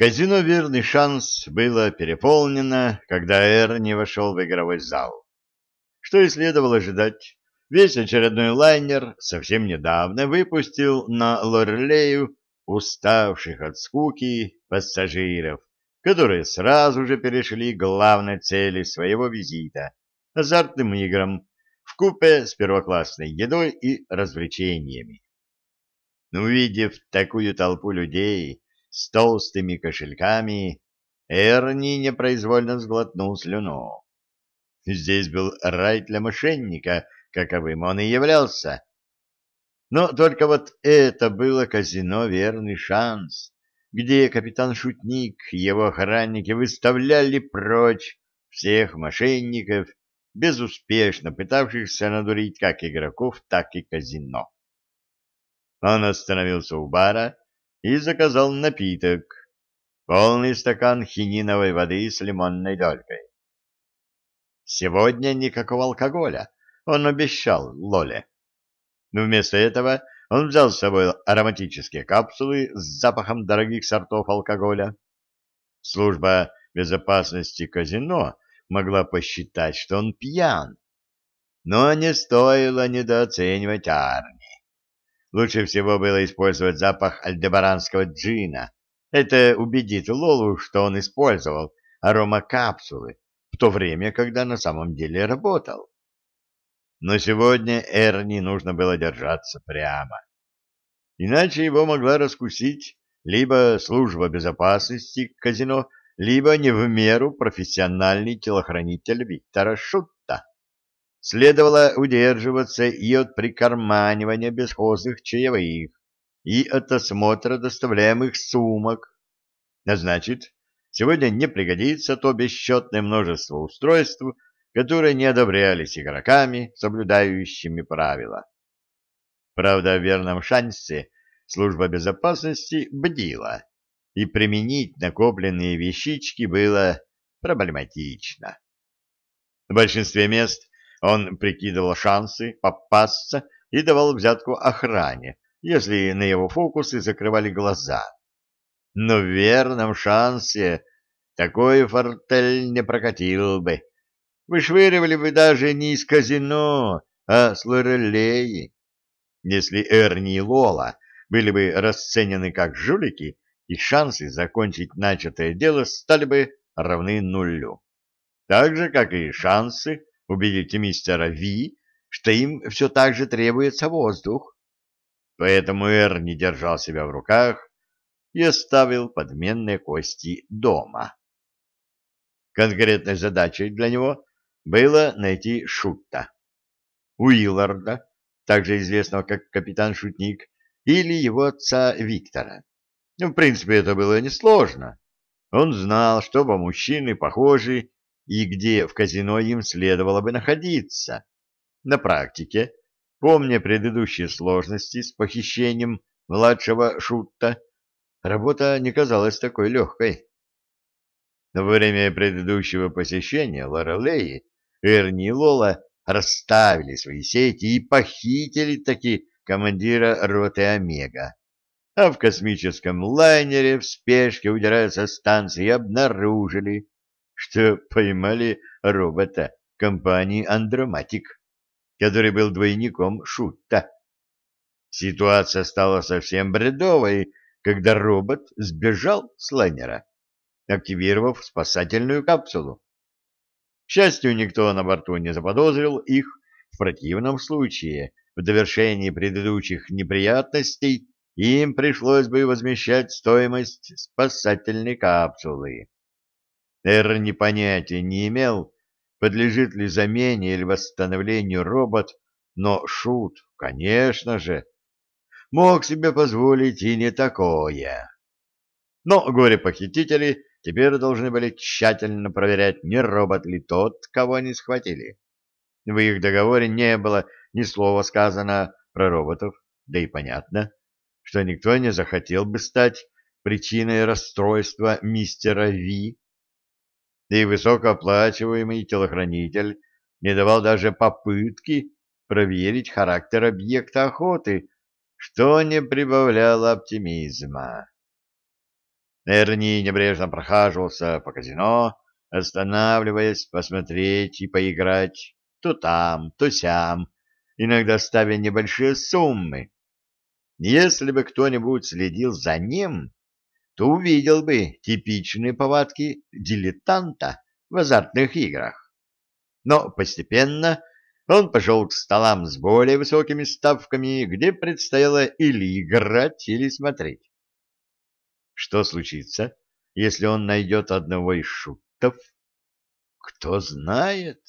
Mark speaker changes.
Speaker 1: Казино «Верный шанс» было переполнено, когда Эрни вошел в игровой зал. Что и следовало ожидать, весь очередной лайнер совсем недавно выпустил на Лорелею уставших от скуки пассажиров, которые сразу же перешли к главной цели своего визита — азартным играм, в купе с первоклассной едой и развлечениями. Увидев такую толпу людей с толстыми кошельками, Эрни непроизвольно сглотнул слюну. Здесь был рай для мошенника, каковым он и являлся. Но только вот это было казино «Верный шанс», где капитан-шутник и его охранники выставляли прочь всех мошенников, безуспешно пытавшихся надурить как игроков, так и казино. Он остановился у бара и заказал напиток, полный стакан хининовой воды с лимонной долькой. Сегодня никакого алкоголя, он обещал Лоле. Но вместо этого он взял с собой ароматические капсулы с запахом дорогих сортов алкоголя. Служба безопасности казино могла посчитать, что он пьян. Но не стоило недооценивать Арни. Лучше всего было использовать запах альдебаранского джина. Это убедит Лолу, что он использовал аромакапсулы в то время, когда на самом деле работал. Но сегодня Эрни нужно было держаться прямо. Иначе его могла раскусить либо служба безопасности казино, либо не в меру профессиональный телохранитель Виктора Шутта. Следовало удерживаться и от прикарманивания бесхозных чаевых, и от осмотра доставляемых сумок. А значит, сегодня не пригодится то бесчетное множество устройств, которые не одобрялись игроками, соблюдающими правила. Правда, в верном шансе служба безопасности бдила, и применить накопленные вещички было проблематично. В большинстве мест он прикидывал шансы попасться и давал взятку охране, если на его фокусы закрывали глаза. Но в верном шансе такой фортель не прокатил бы. Вышвыривали бы даже не из казино, а с Лорелеи. Если Эрни и Лола были бы расценены как жулики, их шансы закончить начатое дело стали бы равны нулю. Так же, как и шансы убедить мистера Ви, что им все так же требуется воздух. Поэтому Эрни держал себя в руках и оставил подменные кости дома. Конкретной задачей для него было найти Шутта, Уилларда, также известного как капитан Шутник, или его отца Виктора. Ну, в принципе, это было несложно. Он знал, что оба мужчины похожи и где в казино им следовало бы находиться. На практике, помня предыдущие сложности с похищением младшего Шутта, работа не казалась такой легкой. Во время предыдущего посещения Лорелеи Эрни и Лола расставили свои сети и похитили таки командира роты Омега. А в космическом лайнере в спешке, удирая со станции, обнаружили, что поймали робота компании «Андроматик», который был двойником Шутта. Ситуация стала совсем бредовой, когда робот сбежал с лайнера, активировав спасательную капсулу. К счастью, никто на борту не заподозрил их, в противном случае, в довершении предыдущих неприятностей, им пришлось бы возмещать стоимость спасательной капсулы. Эрни понятия не имел, подлежит ли замене или восстановлению робот, но Шут, конечно же, мог себе позволить и не такое. Но горе-похитители теперь должны были тщательно проверять, не робот ли тот, кого они схватили. В их договоре не было ни слова сказано про роботов, да и понятно, что никто не захотел бы стать причиной расстройства мистера Ви и высокооплачиваемый телохранитель не давал даже попытки проверить характер объекта охоты, что не прибавляло оптимизма. Эрни небрежно прохаживался по казино, останавливаясь посмотреть и поиграть то там, то сям, иногда ставя небольшие суммы. Если бы кто-нибудь следил за ним, то увидел бы типичные повадки дилетанта в азартных играх. Но постепенно он пошел к столам с более высокими ставками, где предстояло или играть, или смотреть. Что случится, если он найдет одного из шутов? Кто знает.